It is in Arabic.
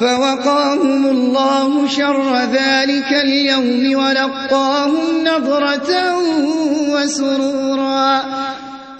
فَوَقَاهُمُ اللَّهُ شَرَّ ذَٰلِكَ الْيَوْمِ وَلَقَّاهُمْ نَضْرَةً وَسُرُورًا.